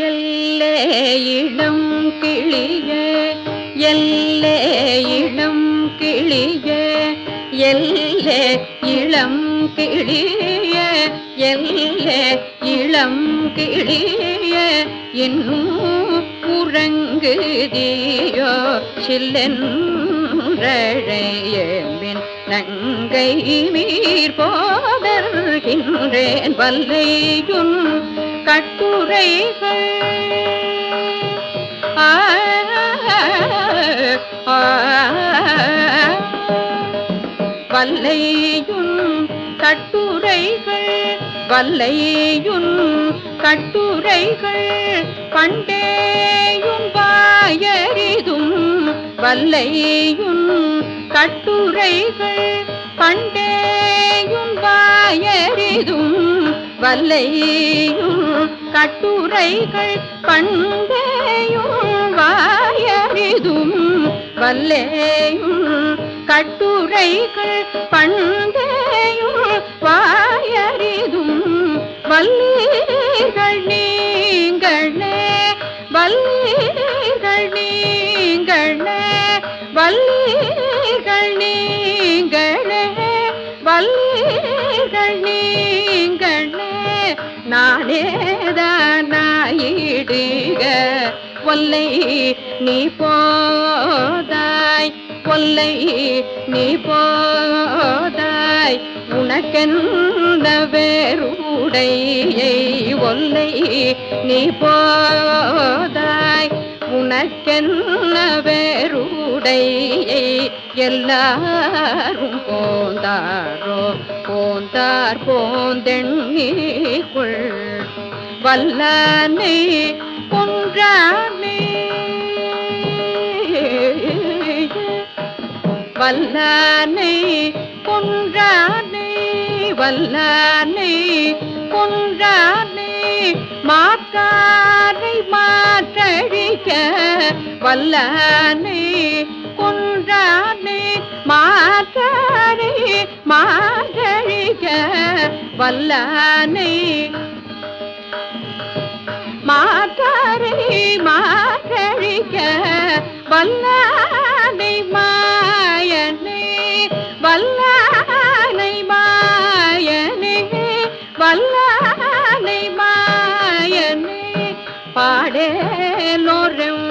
எல்லே இளம் கிளியே எல்லே இளம் கிளியே எல்லே இளம் கிளிய எல்லே இளம் கிளிய. இன்னும் உறங்குதியோ சில்லென்றழையம்பின் நங்கை மீர் போதர்கின்றேன் வல்லையுன் கட்டுரைகள் வல்லையுன் கட்டுரைகள் வல்லையுன் கட்டுரைகள் பண்டேயும் வாயறிதும் வல்லையுன் கட்டுரைகள் பண்டேயும் வாயறிதும் வல்லையும் கட்டுரைகள் பண்டேயும் வாயறிதும் வல்லேயும் கட்டுரைகள் பண்டேயும் நானேதானாயிடுக ஒல்லை நீ போதாய் கொல்லை நீ போதாய். உனக்கெந்த வேறுடையை ஒல்லை நீ போதாய். உனக்கென்ன வேறுடையை? எல்லாரும் போந்தாரோ? போந்தார் போந்தெண்ணிக்குள் வல்லனை கொன்றானே. வல்லானை கொன்றானே. வல்லானை கொன்றானே. மாற்றாரை வல்லனை குன்றானை மாற்றனை மாற்றழிக. வல்லனை மாற்றரை மாற்றழிக. வல்லனை மாயனை வல்லனை மாயனை வல்லனை மாயனை. பாடேலோரும்